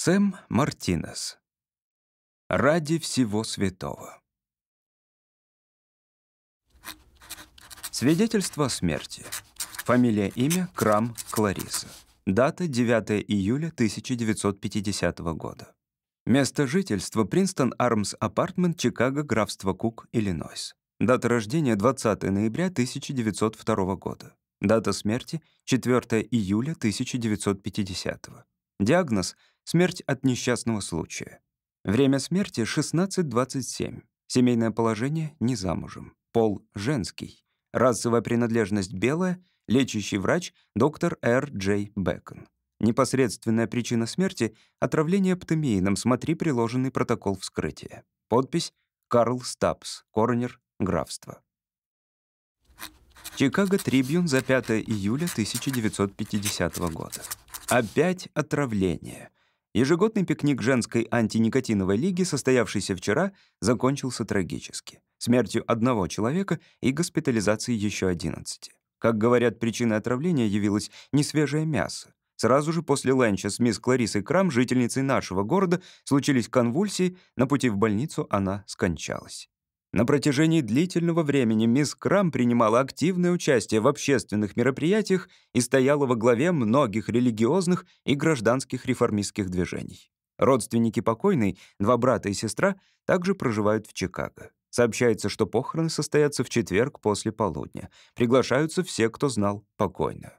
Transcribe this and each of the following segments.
Сэм Мартинес. Ради всего святого. Свидетельство о смерти. Фамилия, имя Крам Клариса. Дата 9 июля 1950 года. Место жительства Принстон Армс Апартмент, Чикаго, графство Кук, Иллинойс. Дата рождения 20 ноября 1902 года. Дата смерти 4 июля 1950. Диагноз Смерть от несчастного случая. Время смерти — 16.27. Семейное положение — не замужем. Пол — женский. Расовая принадлежность — белая. Лечащий врач — доктор Р. Джей Бэкон. Непосредственная причина смерти — отравление птамиином. Смотри приложенный протокол вскрытия. Подпись — Карл Стапс, коронер, графство. Чикаго Трибьюн за 5 июля 1950 года. Опять отравление. Ежегодный пикник женской антиникотиновой лиги, состоявшийся вчера, закончился трагически. Смертью одного человека и госпитализацией еще 11. Как говорят, причиной отравления явилось несвежее мясо. Сразу же после ленча с мисс Кларисой Крам, жительницей нашего города, случились конвульсии, на пути в больницу она скончалась. На протяжении длительного времени мисс Крам принимала активное участие в общественных мероприятиях и стояла во главе многих религиозных и гражданских реформистских движений. Родственники покойной, два брата и сестра, также проживают в Чикаго. Сообщается, что похороны состоятся в четверг после полудня. Приглашаются все, кто знал покойную.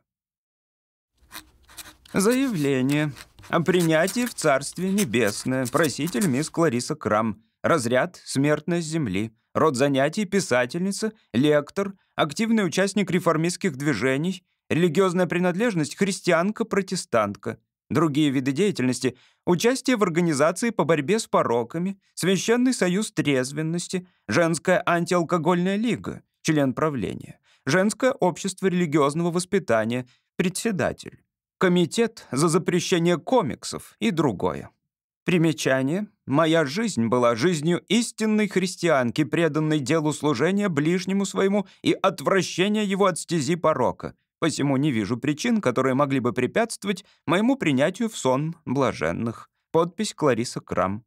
Заявление о принятии в Царстве Небесное. Проситель мисс Клариса Крам. Разряд «Смертность Земли». Род занятий — писательница, лектор, активный участник реформистских движений, религиозная принадлежность — христианка-протестантка. Другие виды деятельности — участие в организации по борьбе с пороками, Священный союз трезвенности, Женская антиалкогольная лига, член правления, Женское общество религиозного воспитания, председатель, Комитет за запрещение комиксов и другое. Примечание. Моя жизнь была жизнью истинной христианки, преданной делу служения ближнему своему и отвращения его от стези порока. Посему не вижу причин, которые могли бы препятствовать моему принятию в сон блаженных. Подпись Клариса Крам.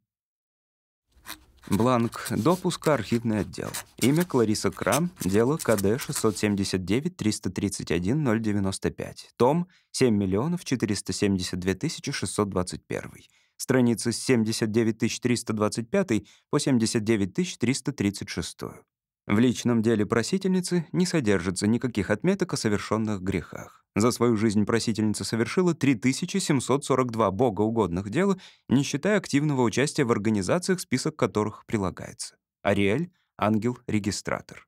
Бланк. Допуск архивный отдел. Имя Клариса Крам. Дело КД 679-331-095. Том 7 миллионов 472 621 страницы с 79325 по 79336. В личном деле просительницы не содержится никаких отметок о совершенных грехах. За свою жизнь просительница совершила 3742 богоугодных дела, не считая активного участия в организациях, список которых прилагается. Ариэль — ангел-регистратор.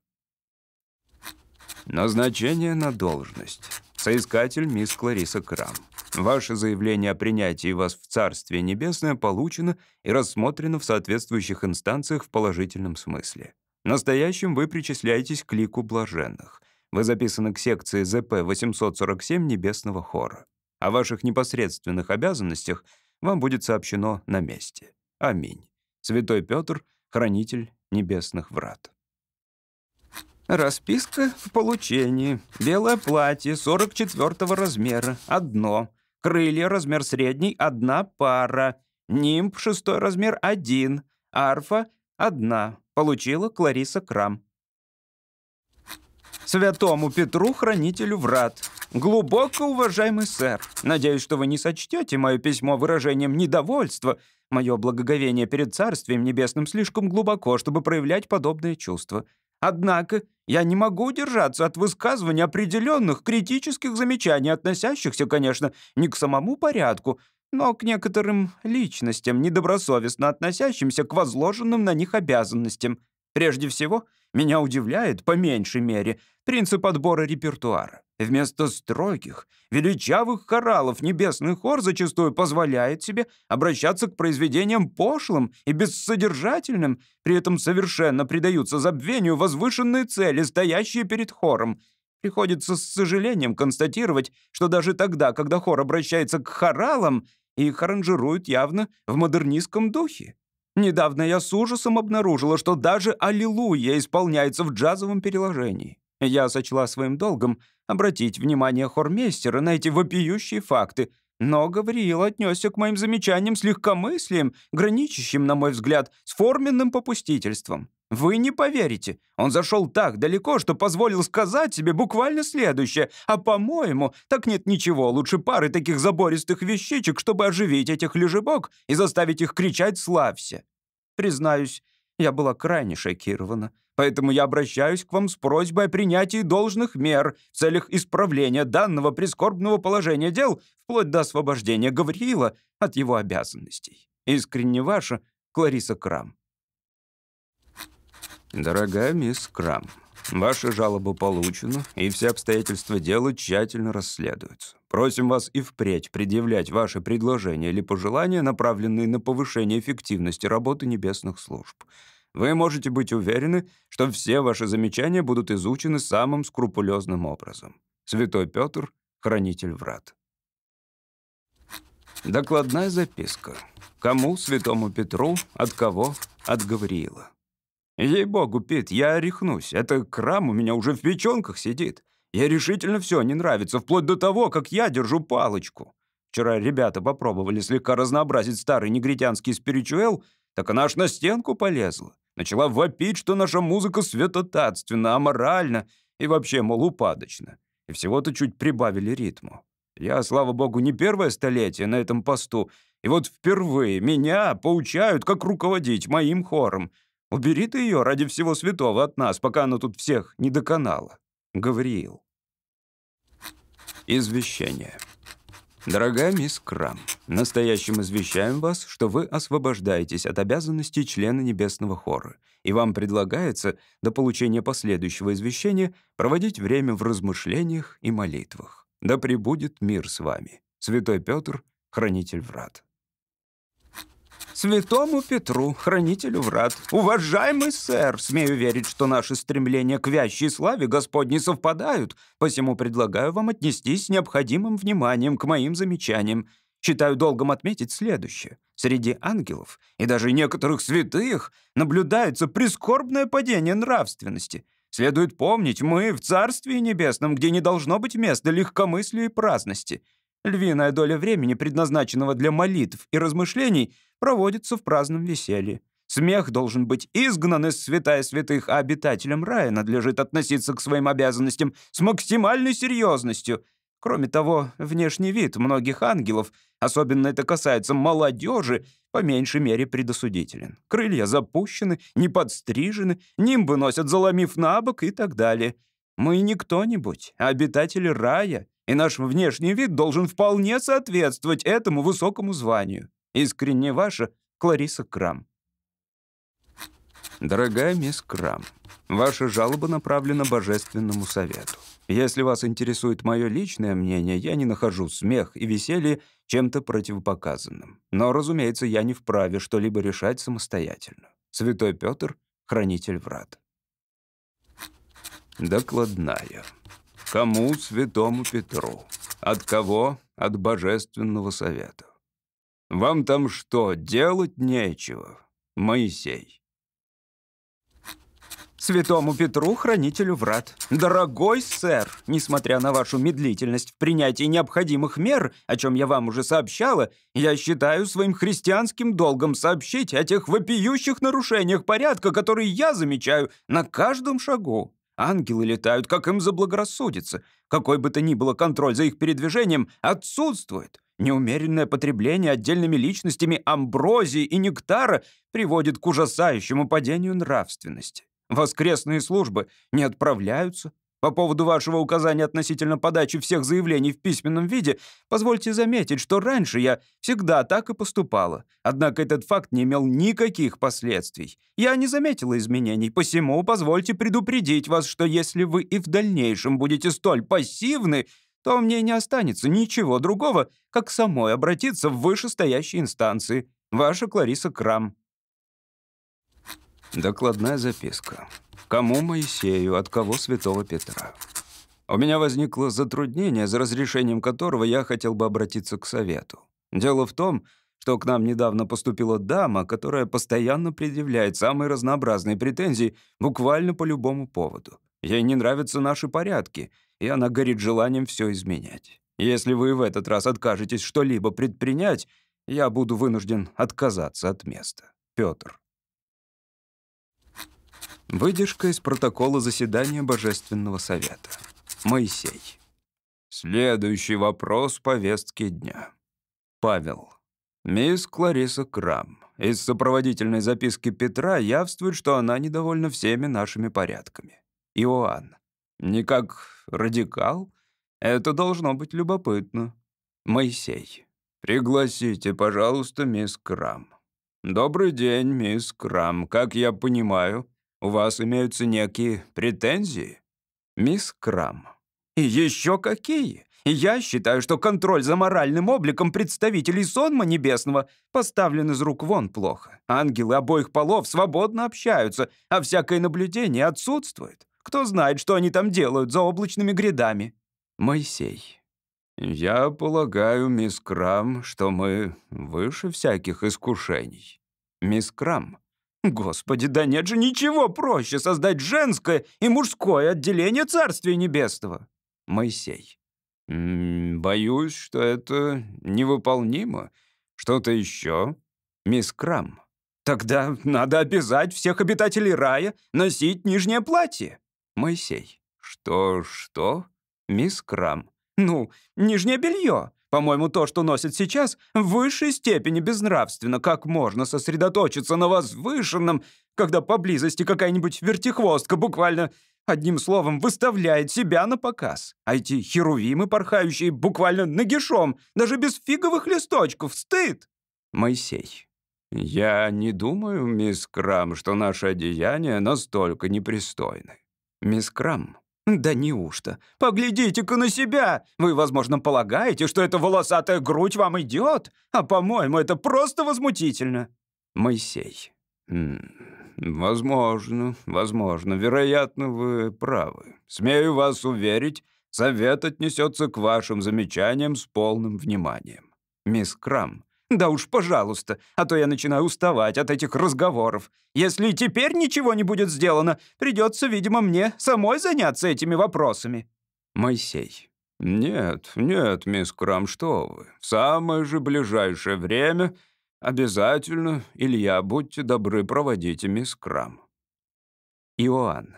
Назначение на должность. Соискатель мисс Клариса Крам. Ваше заявление о принятии вас в Царствие Небесное получено и рассмотрено в соответствующих инстанциях в положительном смысле. Настоящим вы причисляетесь к лику блаженных. Вы записаны к секции ЗП-847 Небесного хора. О ваших непосредственных обязанностях вам будет сообщено на месте. Аминь. Святой Петр, хранитель небесных врат. Расписка в получении. Белое платье 44 размера. Одно. Крылья размер средний — одна пара. Нимб шестой размер — один. Арфа — одна. Получила Клариса Крам. Святому Петру, хранителю врат. Глубоко уважаемый сэр, надеюсь, что вы не сочтете мое письмо выражением недовольства. Мое благоговение перед Царствием Небесным слишком глубоко, чтобы проявлять подобные чувства. Однако я не могу удержаться от высказывания определенных критических замечаний, относящихся, конечно, не к самому порядку, но к некоторым личностям, недобросовестно относящимся к возложенным на них обязанностям. Прежде всего, меня удивляет, по меньшей мере, принцип отбора репертуара. Вместо строгих, величавых хоралов небесный хор зачастую позволяет себе обращаться к произведениям пошлым и бессодержательным, при этом совершенно предаются забвению возвышенные цели, стоящие перед хором. Приходится с сожалением констатировать, что даже тогда, когда хор обращается к хоралам, их аранжируют явно в модернистском духе. Недавно я с ужасом обнаружила, что даже «Аллилуйя» исполняется в джазовом переложении. Я сочла своим долгом обратить внимание хормейстера на эти вопиющие факты. Но Гавриил отнесся к моим замечаниям с легкомыслием, граничащим, на мой взгляд, с форменным попустительством. Вы не поверите, он зашел так далеко, что позволил сказать себе буквально следующее. А по-моему, так нет ничего лучше пары таких забористых вещичек, чтобы оживить этих лежебок и заставить их кричать «Славься!». Признаюсь, я была крайне шокирована. Поэтому я обращаюсь к вам с просьбой о принятии должных мер в целях исправления данного прискорбного положения дел вплоть до освобождения Гавриила от его обязанностей. Искренне ваша Клариса Крам. Дорогая мисс Крам, ваша жалоба получена, и все обстоятельства дела тщательно расследуются. Просим вас и впредь предъявлять ваши предложения или пожелания, направленные на повышение эффективности работы небесных служб. Вы можете быть уверены, что все ваши замечания будут изучены самым скрупулезным образом. Святой Петр, хранитель врат. Докладная записка. Кому, святому Петру, от кого, от Гавриила. Ей-богу, Пит, я рехнусь. Это крам у меня уже в печенках сидит. Я решительно все не нравится, вплоть до того, как я держу палочку. Вчера ребята попробовали слегка разнообразить старый негритянский спиричуэл, так она аж на стенку полезла. Начала вопить, что наша музыка святотатственна, аморальна и вообще, мол, упадочна. И всего-то чуть прибавили ритму. Я, слава богу, не первое столетие на этом посту, и вот впервые меня поучают, как руководить моим хором. Убери ты ее ради всего святого от нас, пока она тут всех не доконала. Гавриил. Извещение. Дорогая мисс Крам, настоящим извещаем вас, что вы освобождаетесь от обязанностей члена Небесного хора, и вам предлагается до получения последующего извещения проводить время в размышлениях и молитвах. Да пребудет мир с вами. Святой Петр, хранитель врат. Святому Петру, хранителю врат. Уважаемый сэр, смею верить, что наши стремления к вящей славе Господней совпадают, посему предлагаю вам отнестись с необходимым вниманием к моим замечаниям. Считаю долгом отметить следующее. Среди ангелов и даже некоторых святых наблюдается прискорбное падение нравственности. Следует помнить, мы в Царстве Небесном, где не должно быть места легкомыслию и праздности. Львиная доля времени, предназначенного для молитв и размышлений, проводится в праздном веселье. Смех должен быть изгнан из святая святых, а обитателям рая надлежит относиться к своим обязанностям с максимальной серьезностью. Кроме того, внешний вид многих ангелов, особенно это касается молодежи, по меньшей мере предосудителен. Крылья запущены, не подстрижены, нимбы носят, заломив на бок и так далее. Мы не кто-нибудь, а обитатели рая, и наш внешний вид должен вполне соответствовать этому высокому званию. Искренне ваша Клариса Крам. Дорогая мисс Крам, ваша жалоба направлена Божественному Совету. Если вас интересует мое личное мнение, я не нахожу смех и веселье чем-то противопоказанным. Но, разумеется, я не вправе что-либо решать самостоятельно. Святой Петр, хранитель врат. Докладная. Кому святому Петру? От кого? От Божественного Совета. Вам там что, делать нечего, Моисей?» Святому Петру, хранителю врат. Дорогой сэр, несмотря на вашу медлительность в принятии необходимых мер, о чем я вам уже сообщала, я считаю своим христианским долгом сообщить о тех вопиющих нарушениях порядка, которые я замечаю на каждом шагу. Ангелы летают, как им заблагорассудится. Какой бы то ни было контроль за их передвижением отсутствует. Неумеренное потребление отдельными личностями амброзии и нектара приводит к ужасающему падению нравственности. Воскресные службы не отправляются. По поводу вашего указания относительно подачи всех заявлений в письменном виде, позвольте заметить, что раньше я всегда так и поступала. Однако этот факт не имел никаких последствий. Я не заметила изменений, посему позвольте предупредить вас, что если вы и в дальнейшем будете столь пассивны, то мне не останется ничего другого, как самой обратиться в вышестоящие инстанции. Ваша Клариса Крам. Докладная записка. Кому Моисею, от кого святого Петра? У меня возникло затруднение, за разрешением которого я хотел бы обратиться к совету. Дело в том, что к нам недавно поступила дама, которая постоянно предъявляет самые разнообразные претензии буквально по любому поводу. Ей не нравятся наши порядки, и она горит желанием все изменять. Если вы в этот раз откажетесь что-либо предпринять, я буду вынужден отказаться от места. Петр. Выдержка из протокола заседания Божественного Совета. Моисей. Следующий вопрос повестки дня. Павел. Мисс Клариса Крам. Из сопроводительной записки Петра явствует, что она недовольна всеми нашими порядками. Иоанн. Не как радикал? Это должно быть любопытно. Моисей. Пригласите, пожалуйста, мисс Крам. Добрый день, мисс Крам. Как я понимаю, у вас имеются некие претензии? Мисс Крам. И еще какие? Я считаю, что контроль за моральным обликом представителей сонма небесного поставлен из рук вон плохо. Ангелы обоих полов свободно общаются, а всякое наблюдение отсутствует. Кто знает, что они там делают за облачными грядами? Моисей. «Я полагаю, мисс Крам, что мы выше всяких искушений». Мисс Крам. «Господи, да нет же ничего проще создать женское и мужское отделение Царствия Небесного». Моисей. «Боюсь, что это невыполнимо. Что-то еще?» «Мисс Крам». «Тогда надо обязать всех обитателей рая носить нижнее платье». Моисей. «Что-что?» «Мисс Крам». «Ну, нижнее белье. По-моему, то, что носят сейчас, в высшей степени безнравственно. Как можно сосредоточиться на возвышенном, когда поблизости какая-нибудь вертихвостка буквально Одним словом, выставляет себя на показ. А эти херувимы, порхающие буквально нагишом, даже без фиговых листочков, стыд!» Моисей. «Я не думаю, мисс Крам, что наши одеяния настолько непристойны». Мисс Крам. «Да неужто? Поглядите-ка на себя! Вы, возможно, полагаете, что эта волосатая грудь вам идет, а, по-моему, это просто возмутительно». Моисей. «М «Возможно, возможно. Вероятно, вы правы. Смею вас уверить, совет отнесется к вашим замечаниям с полным вниманием. Мисс Крам, да уж, пожалуйста, а то я начинаю уставать от этих разговоров. Если теперь ничего не будет сделано, придется, видимо, мне самой заняться этими вопросами». Моисей. «Нет, нет, мисс Крам, что вы. В самое же ближайшее время «Обязательно, Илья, будьте добры, проводите мисс Крам». Иоанн.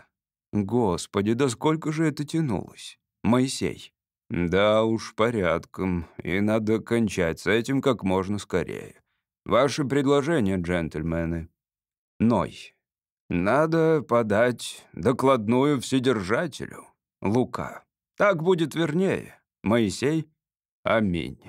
«Господи, да сколько же это тянулось?» Моисей. «Да уж, порядком, и надо кончать с этим как можно скорее. Ваши предложения, джентльмены». Ной. «Надо подать докладную вседержателю». Лука. «Так будет вернее». Моисей. «Аминь».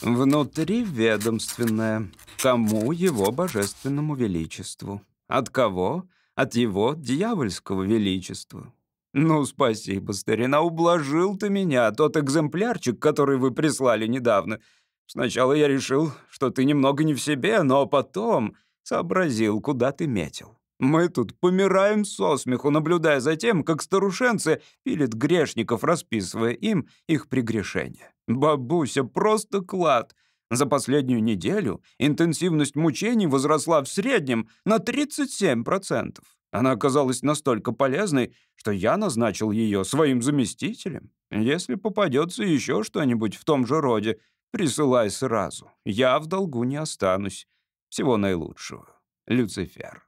Внутриведомственное. Кому его божественному величеству? От кого? От его дьявольского величества. Ну, спасибо, старина, ублажил ты меня, тот экземплярчик, который вы прислали недавно. Сначала я решил, что ты немного не в себе, но потом сообразил, куда ты метил. Мы тут помираем со смеху, наблюдая за тем, как старушенцы пилят грешников, расписывая им их прегрешения. Бабуся, просто клад. За последнюю неделю интенсивность мучений возросла в среднем на 37%. Она оказалась настолько полезной, что я назначил ее своим заместителем. Если попадется еще что-нибудь в том же роде, присылай сразу. Я в долгу не останусь. Всего наилучшего. Люцифер.